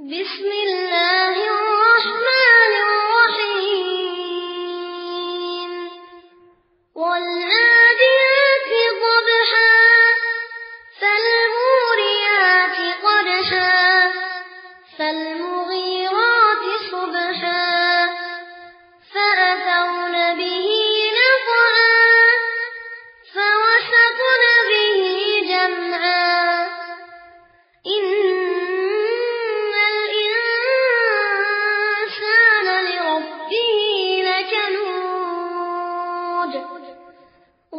بسم الله الرحمن الرحيم. والعاديات